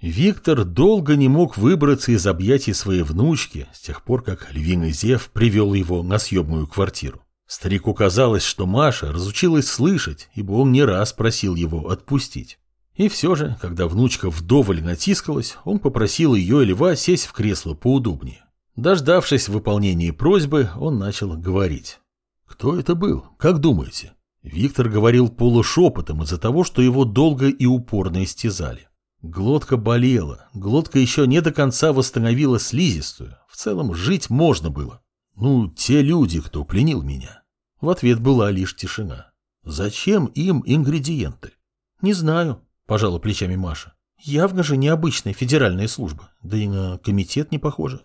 Виктор долго не мог выбраться из объятий своей внучки с тех пор, как львиный Зев привел его на съемную квартиру. Старику казалось, что Маша разучилась слышать, ибо он не раз просил его отпустить. И все же, когда внучка вдоволь натискалась, он попросил ее и льва сесть в кресло поудобнее. Дождавшись выполнения просьбы, он начал говорить. «Кто это был? Как думаете?» Виктор говорил полушепотом из-за того, что его долго и упорно истязали. Глотка болела, глотка еще не до конца восстановила слизистую. В целом жить можно было. Ну, те люди, кто пленил меня. В ответ была лишь тишина. Зачем им ингредиенты? Не знаю, пожала плечами Маша. Явно же необычная федеральная служба, да и на комитет не похоже.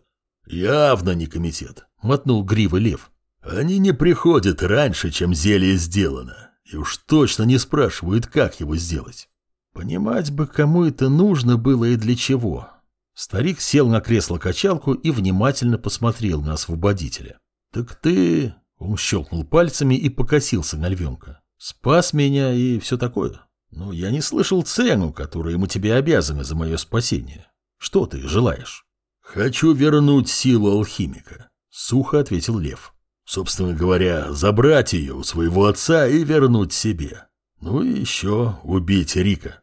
Явно не комитет, мотнул гривы лев. Они не приходят раньше, чем зелье сделано, и уж точно не спрашивают, как его сделать. Понимать бы, кому это нужно было и для чего. Старик сел на кресло-качалку и внимательно посмотрел на освободителя. «Так ты...» — он щелкнул пальцами и покосился на львенка. «Спас меня и все такое. Но я не слышал цену, которую мы тебе обязаны за мое спасение. Что ты желаешь?» «Хочу вернуть силу алхимика», — сухо ответил лев. «Собственно говоря, забрать ее у своего отца и вернуть себе. Ну и еще убить Рика».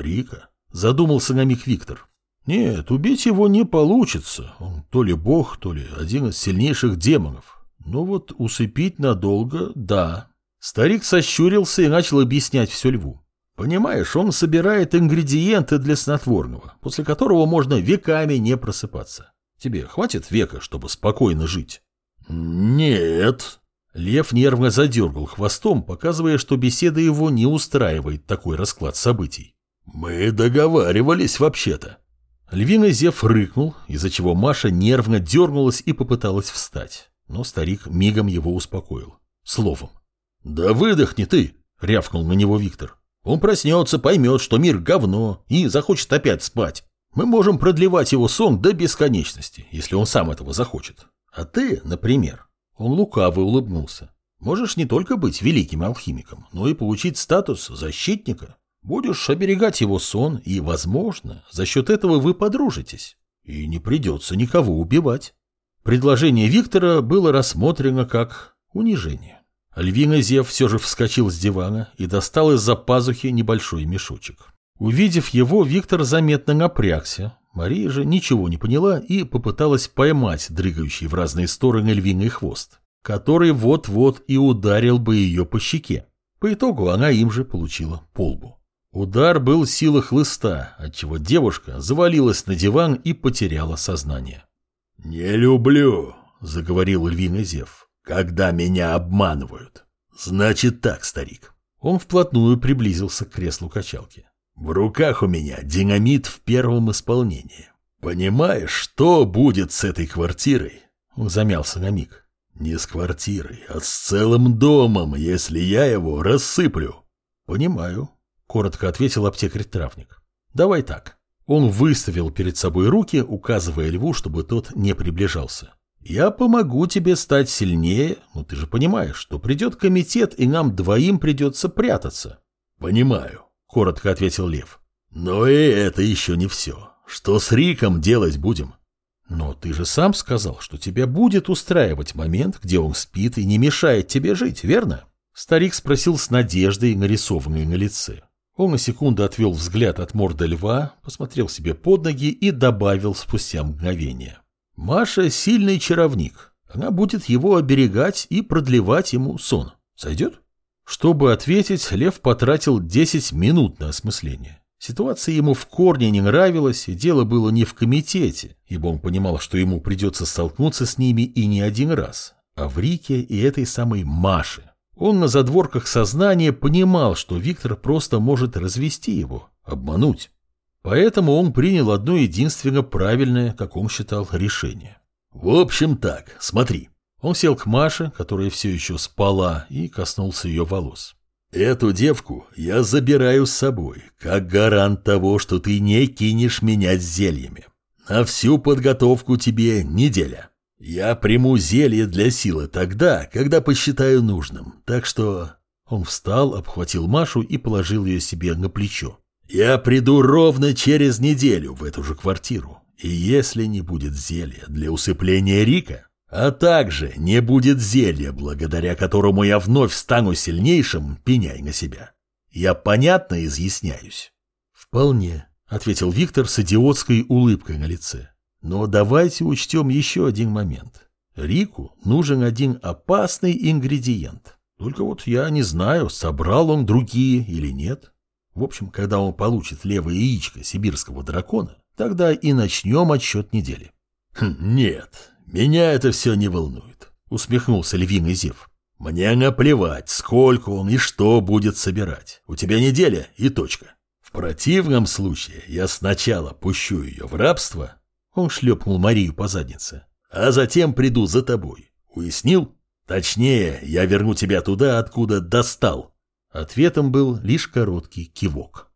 Рика? Задумался на миг Виктор. Нет, убить его не получится. Он то ли бог, то ли один из сильнейших демонов. Но вот усыпить надолго – да. Старик сощурился и начал объяснять все льву. Понимаешь, он собирает ингредиенты для снотворного, после которого можно веками не просыпаться. Тебе хватит века, чтобы спокойно жить? Нет. Лев нервно задергал хвостом, показывая, что беседа его не устраивает такой расклад событий. «Мы договаривались вообще-то». Львиный Зев рыкнул, из-за чего Маша нервно дернулась и попыталась встать. Но старик мигом его успокоил. Словом. «Да выдохни ты!» — рявкнул на него Виктор. «Он проснется, поймет, что мир говно, и захочет опять спать. Мы можем продлевать его сон до бесконечности, если он сам этого захочет. А ты, например...» Он лукаво улыбнулся. «Можешь не только быть великим алхимиком, но и получить статус защитника. Будешь оберегать его сон, и, возможно, за счет этого вы подружитесь, и не придется никого убивать. Предложение Виктора было рассмотрено как унижение. Львиный Зев все же вскочил с дивана и достал из-за пазухи небольшой мешочек. Увидев его, Виктор заметно напрягся. Мария же ничего не поняла и попыталась поймать дрыгающий в разные стороны львиный хвост, который вот-вот и ударил бы ее по щеке. По итогу она им же получила полбу. Удар был силы хлыста, отчего девушка завалилась на диван и потеряла сознание. «Не люблю», — заговорил львиный Зев, — «когда меня обманывают. Значит так, старик». Он вплотную приблизился к креслу качалки. «В руках у меня динамит в первом исполнении. Понимаешь, что будет с этой квартирой?» Он замялся на миг. «Не с квартирой, а с целым домом, если я его рассыплю». «Понимаю», коротко ответил аптекарь-травник. Давай так. Он выставил перед собой руки, указывая льву, чтобы тот не приближался. Я помогу тебе стать сильнее, но ты же понимаешь, что придет комитет, и нам двоим придется прятаться. Понимаю, коротко ответил лев. Но и это еще не все. Что с Риком делать будем? Но ты же сам сказал, что тебя будет устраивать момент, где он спит и не мешает тебе жить, верно? Старик спросил с надеждой, нарисованной на лице. Он на секунду отвел взгляд от морды льва, посмотрел себе под ноги и добавил спустя мгновение. «Маша — сильный чаровник. Она будет его оберегать и продлевать ему сон. Сойдет?» Чтобы ответить, Лев потратил 10 минут на осмысление. Ситуация ему в корне не нравилась, и дело было не в комитете, ибо он понимал, что ему придется столкнуться с ними и не один раз, а в Рике и этой самой Маше. Он на задворках сознания понимал, что Виктор просто может развести его, обмануть. Поэтому он принял одно единственно правильное, как он считал, решение. «В общем так, смотри». Он сел к Маше, которая все еще спала, и коснулся ее волос. «Эту девку я забираю с собой, как гарант того, что ты не кинешь меня с зельями. На всю подготовку тебе неделя. Я приму зелье для силы тогда, когда посчитаю нужным, так что...» Он встал, обхватил Машу и положил ее себе на плечо. Я приду ровно через неделю в эту же квартиру. И если не будет зелья для усыпления Рика, а также не будет зелья, благодаря которому я вновь стану сильнейшим, пеняй на себя. Я понятно изъясняюсь? Вполне, ответил Виктор с идиотской улыбкой на лице. Но давайте учтем еще один момент. Рику нужен один опасный ингредиент. Только вот я не знаю, собрал он другие или нет. В общем, когда он получит левое яичко сибирского дракона, тогда и начнем отсчет недели. Хм, «Нет, меня это все не волнует», — усмехнулся львиный Зев. «Мне наплевать, сколько он и что будет собирать. У тебя неделя и точка. В противном случае я сначала пущу ее в рабство, он шлепнул Марию по заднице. «А затем приду за тобой. Уяснил? Точнее, я верну тебя туда, откуда достал». Ответом был лишь короткий кивок.